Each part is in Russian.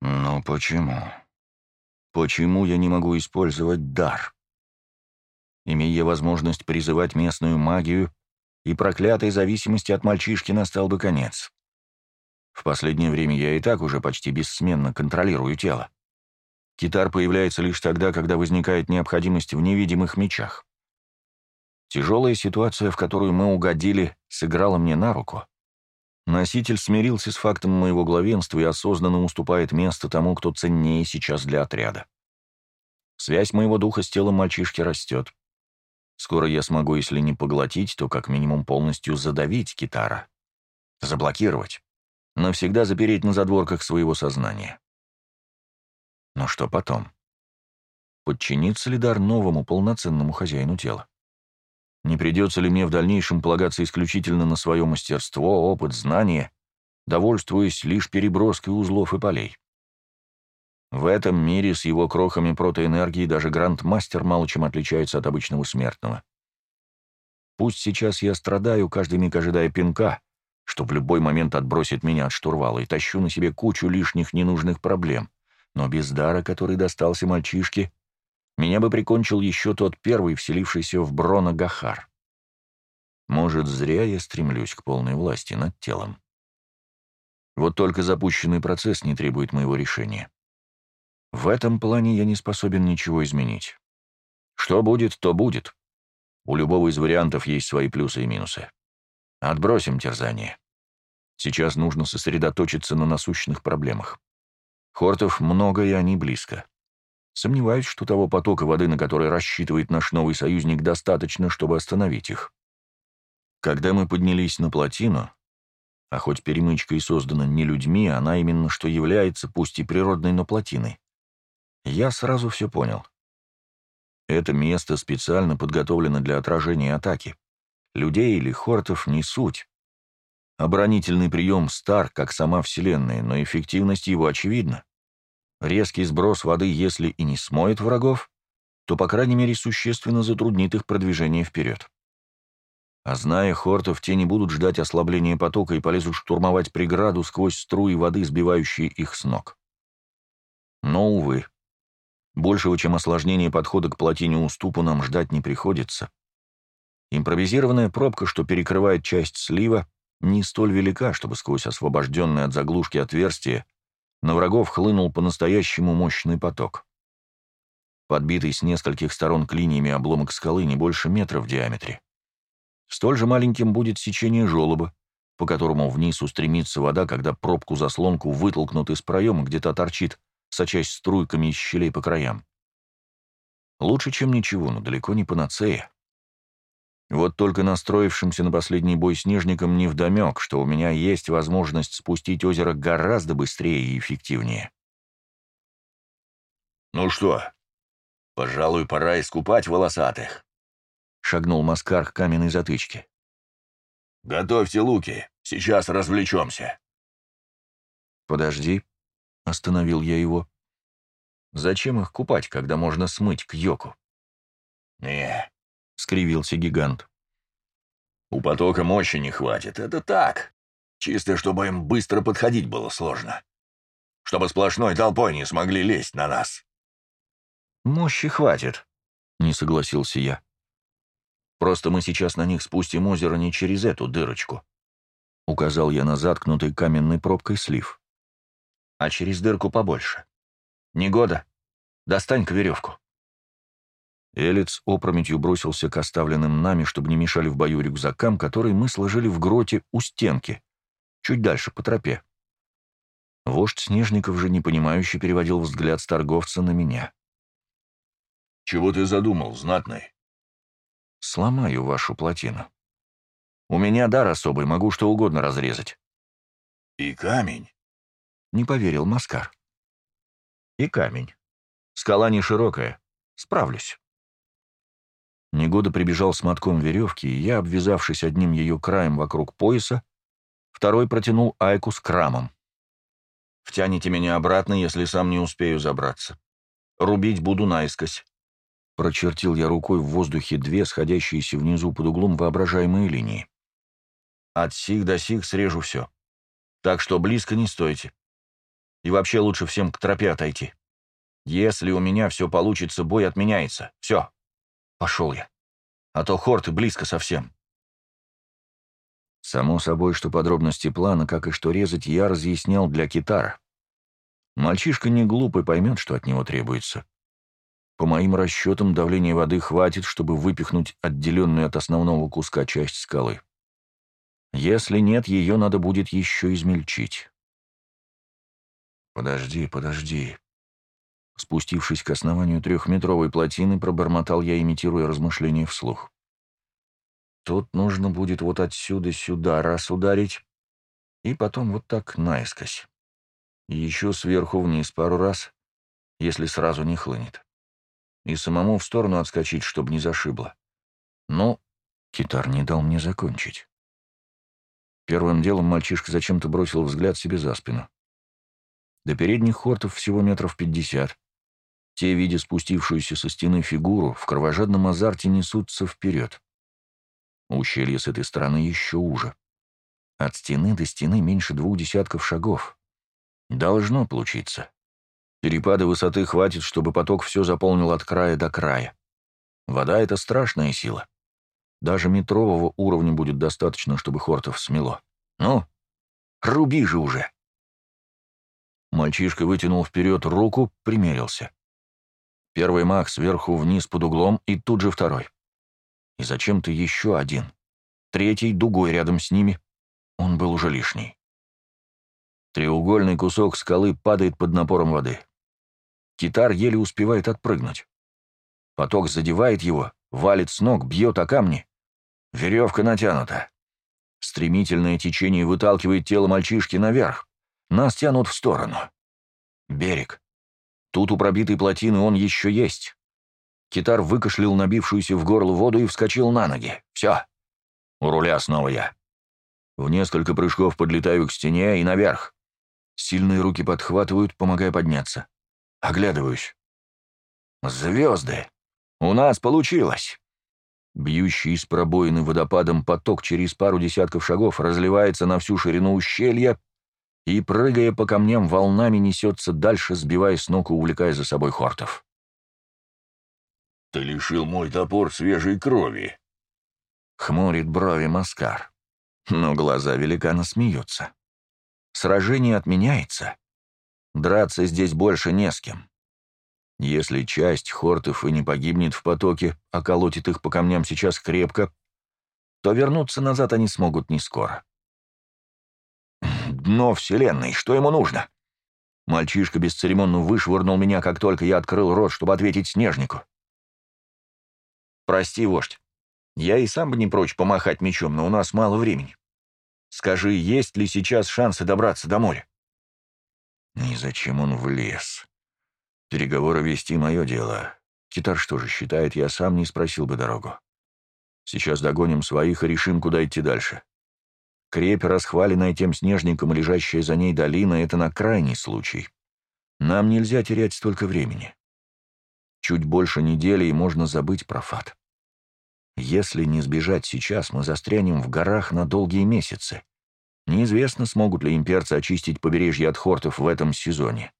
Но почему? Почему я не могу использовать дар? Имея возможность призывать местную магию, и проклятой зависимости от мальчишки настал бы конец. В последнее время я и так уже почти бессменно контролирую тело. Китар появляется лишь тогда, когда возникает необходимость в невидимых мечах. Тяжелая ситуация, в которую мы угодили, сыграла мне на руку. Носитель смирился с фактом моего главенства и осознанно уступает место тому, кто ценнее сейчас для отряда. Связь моего духа с телом мальчишки растет. Скоро я смогу, если не поглотить, то как минимум полностью задавить китара. Заблокировать. Навсегда запереть на задворках своего сознания. Но что потом? Подчинится ли дар новому полноценному хозяину тела? Не придется ли мне в дальнейшем полагаться исключительно на свое мастерство, опыт, знания, довольствуясь лишь переброской узлов и полей? В этом мире с его крохами протоэнергии даже грандмастер мало чем отличается от обычного смертного. Пусть сейчас я страдаю, каждый миг ожидая пинка, что в любой момент отбросит меня от штурвала, и тащу на себе кучу лишних ненужных проблем, но без дара, который достался мальчишке, меня бы прикончил еще тот первый, вселившийся в Брона Гахар. Может, зря я стремлюсь к полной власти над телом. Вот только запущенный процесс не требует моего решения. В этом плане я не способен ничего изменить. Что будет, то будет. У любого из вариантов есть свои плюсы и минусы. Отбросим терзание. Сейчас нужно сосредоточиться на насущных проблемах. Хортов много, и они близко. Сомневаюсь, что того потока воды, на который рассчитывает наш новый союзник, достаточно, чтобы остановить их. Когда мы поднялись на плотину, а хоть перемычка и создана не людьми, она именно что является, пусть и природной, но плотиной, я сразу все понял. Это место специально подготовлено для отражения атаки. Людей или хортов не суть. Оборонительный прием стар, как сама Вселенная, но эффективность его очевидна. Резкий сброс воды, если и не смоет врагов, то, по крайней мере, существенно затруднит их продвижение вперед. А зная хортов, те не будут ждать ослабления потока и полезут штурмовать преграду сквозь струи воды, сбивающие их с ног. Но, увы, большего, чем осложнение подхода к плотине уступу, нам ждать не приходится. Импровизированная пробка, что перекрывает часть слива, не столь велика, чтобы сквозь освобожденное от заглушки отверстие на врагов хлынул по-настоящему мощный поток. Подбитый с нескольких сторон клиниями обломок скалы не больше метра в диаметре. Столь же маленьким будет сечение желоба, по которому вниз устремится вода, когда пробку-заслонку вытолкнут из проема, где-то торчит, сочась струйками из щелей по краям. Лучше, чем ничего, но далеко не панацея. Вот только настроившимся на последний бой снежникам невдомек, что у меня есть возможность спустить озеро гораздо быстрее и эффективнее. «Ну что, пожалуй, пора искупать волосатых», — шагнул Маскар к каменной затычке. «Готовьте луки, сейчас развлечемся». «Подожди», — остановил я его. «Зачем их купать, когда можно смыть к йоку?» «Не, — скривился гигант. «У потока мощи не хватит, это так. Чисто, чтобы им быстро подходить было сложно. Чтобы сплошной толпой не смогли лезть на нас». «Мощи хватит», — не согласился я. «Просто мы сейчас на них спустим озеро не через эту дырочку», — указал я на заткнутый каменной пробкой слив. «А через дырку побольше. Негода, достань-ка веревку». Элец опрометью бросился к оставленным нами, чтобы не мешали в бою рюкзакам, которые мы сложили в гроте у стенки, чуть дальше по тропе. Вождь Снежников же непонимающе переводил взгляд с торговца на меня. «Чего ты задумал, знатный?» «Сломаю вашу плотину. У меня дар особый, могу что угодно разрезать». «И камень?» — не поверил Маскар. «И камень. Скала не широкая. Справлюсь». Негода прибежал с мотком веревки, и я, обвязавшись одним ее краем вокруг пояса, второй протянул Айку с крамом. «Втяните меня обратно, если сам не успею забраться. Рубить буду наискось». Прочертил я рукой в воздухе две сходящиеся внизу под углом воображаемые линии. «От сих до сих срежу все. Так что близко не стойте. И вообще лучше всем к тропе отойти. Если у меня все получится, бой отменяется. Все. Пошел я. А то хорты близко совсем. Само собой, что подробности плана, как и что резать, я разъяснял для китара. Мальчишка не глупый, поймет, что от него требуется. По моим расчетам, давления воды хватит, чтобы выпихнуть отделенную от основного куска часть скалы. Если нет, ее надо будет еще измельчить. «Подожди, подожди». Спустившись к основанию трехметровой плотины, пробормотал я, имитируя размышления вслух. «Тут нужно будет вот отсюда сюда раз ударить, и потом вот так наискось. И еще сверху вниз пару раз, если сразу не хлынет. И самому в сторону отскочить, чтобы не зашибло. Но китар не дал мне закончить. Первым делом мальчишка зачем-то бросил взгляд себе за спину. До передних хортов всего метров пятьдесят. Те, видя спустившуюся со стены фигуру, в кровожадном азарте несутся вперед. Ущелье с этой стороны еще уже. От стены до стены меньше двух десятков шагов. Должно получиться. Перепада высоты хватит, чтобы поток все заполнил от края до края. Вода — это страшная сила. Даже метрового уровня будет достаточно, чтобы хортов смело. Ну, руби же уже. Мальчишка вытянул вперед руку, примерился. Первый мах сверху вниз под углом, и тут же второй. И зачем-то еще один. Третий дугой рядом с ними. Он был уже лишний. Треугольный кусок скалы падает под напором воды. Китар еле успевает отпрыгнуть. Поток задевает его, валит с ног, бьет о камни. Веревка натянута. Стремительное течение выталкивает тело мальчишки наверх. Нас тянут в сторону. Берег. Тут у пробитой плотины он еще есть. Китар выкашлял набившуюся в горло воду и вскочил на ноги. Все. У руля снова я. В несколько прыжков подлетаю к стене и наверх. Сильные руки подхватывают, помогая подняться. Оглядываюсь. Звезды. У нас получилось. Бьющий из пробоины водопадом поток через пару десятков шагов разливается на всю ширину ущелья и, прыгая по камням, волнами несется дальше, сбивая с ног и увлекая за собой хортов. «Ты лишил мой топор свежей крови», — хмурит брови Маскар. Но глаза великана смеются. Сражение отменяется. Драться здесь больше не с кем. Если часть хортов и не погибнет в потоке, а колотит их по камням сейчас крепко, то вернуться назад они смогут не скоро. Дно Вселенной, что ему нужно? Мальчишка бесцеремонно вышвырнул меня, как только я открыл рот, чтобы ответить Снежнику. «Прости, вождь. Я и сам бы не прочь помахать мечом, но у нас мало времени. Скажи, есть ли сейчас шансы добраться до моря?» «И зачем он влез? Переговоры вести мое дело. Китар что же считает, я сам не спросил бы дорогу. Сейчас догоним своих и решим, куда идти дальше. Крепь, расхваленная тем снежником и лежащая за ней долина, это на крайний случай. Нам нельзя терять столько времени. Чуть больше недели, и можно забыть про фат. Если не сбежать сейчас, мы застрянем в горах на долгие месяцы. Неизвестно, смогут ли имперцы очистить побережье от хортов в этом сезоне.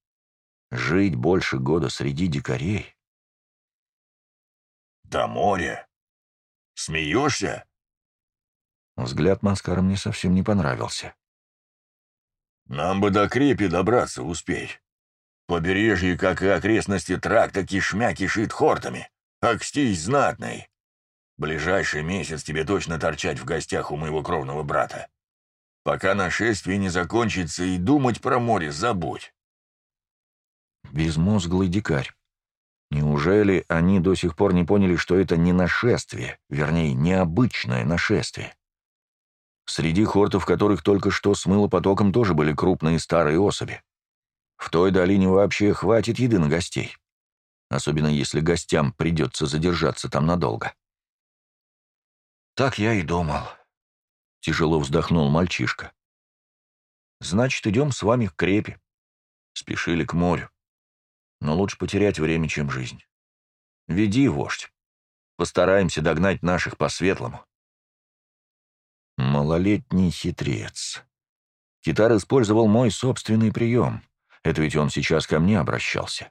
Жить больше года среди дикарей. «До моря? Смеешься?» Взгляд Маскара мне совсем не понравился. «Нам бы до крепи добраться успеть. Побережье, как и окрестности тракта, кишмя кишит хортами. Акстись знатный. Ближайший месяц тебе точно торчать в гостях у моего кровного брата. Пока нашествие не закончится, и думать про море забудь». Безмозглый дикарь. Неужели они до сих пор не поняли, что это не нашествие, вернее, необычное нашествие? Среди хортов, которых только что смыло потоком, тоже были крупные старые особи. В той долине вообще хватит еды на гостей. Особенно если гостям придется задержаться там надолго. «Так я и думал», — тяжело вздохнул мальчишка. «Значит, идем с вами к крепи. Спешили к морю. Но лучше потерять время, чем жизнь. Веди, вождь. Постараемся догнать наших по-светлому». Малолетний хитрец. Китар использовал мой собственный прием. Это ведь он сейчас ко мне обращался.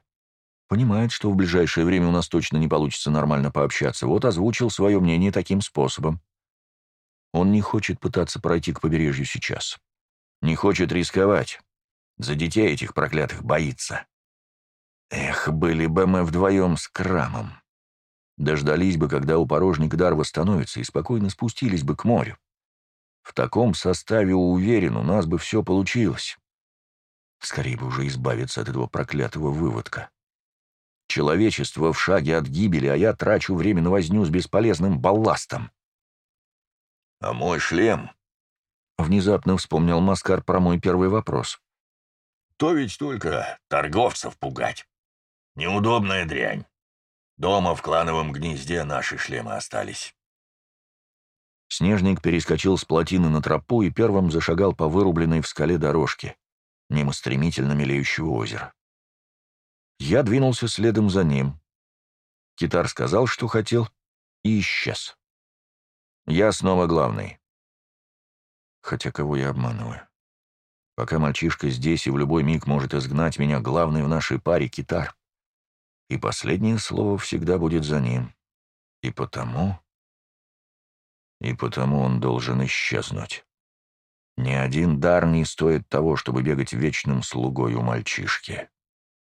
Понимает, что в ближайшее время у нас точно не получится нормально пообщаться, вот озвучил свое мнение таким способом. Он не хочет пытаться пройти к побережью сейчас. Не хочет рисковать. За детей этих проклятых боится. Эх, были бы мы вдвоем с Крамом. Дождались бы, когда у порожника дар восстановится, и спокойно спустились бы к морю. В таком составе, уверен, у нас бы все получилось. Скорее бы уже избавиться от этого проклятого выводка. Человечество в шаге от гибели, а я трачу время на возню с бесполезным балластом. «А мой шлем?» Внезапно вспомнил Маскар про мой первый вопрос. «То ведь только торговцев пугать. Неудобная дрянь. Дома в клановом гнезде наши шлемы остались». Снежник перескочил с плотины на тропу и первым зашагал по вырубленной в скале дорожке, мимо стремительно мелеющего озера. Я двинулся следом за ним. Китар сказал, что хотел, и исчез. Я снова главный. Хотя кого я обманываю? Пока мальчишка здесь и в любой миг может изгнать меня, главный в нашей паре — Китар. И последнее слово всегда будет за ним. И потому... И потому он должен исчезнуть. Ни один дар не стоит того, чтобы бегать вечным слугой у мальчишки.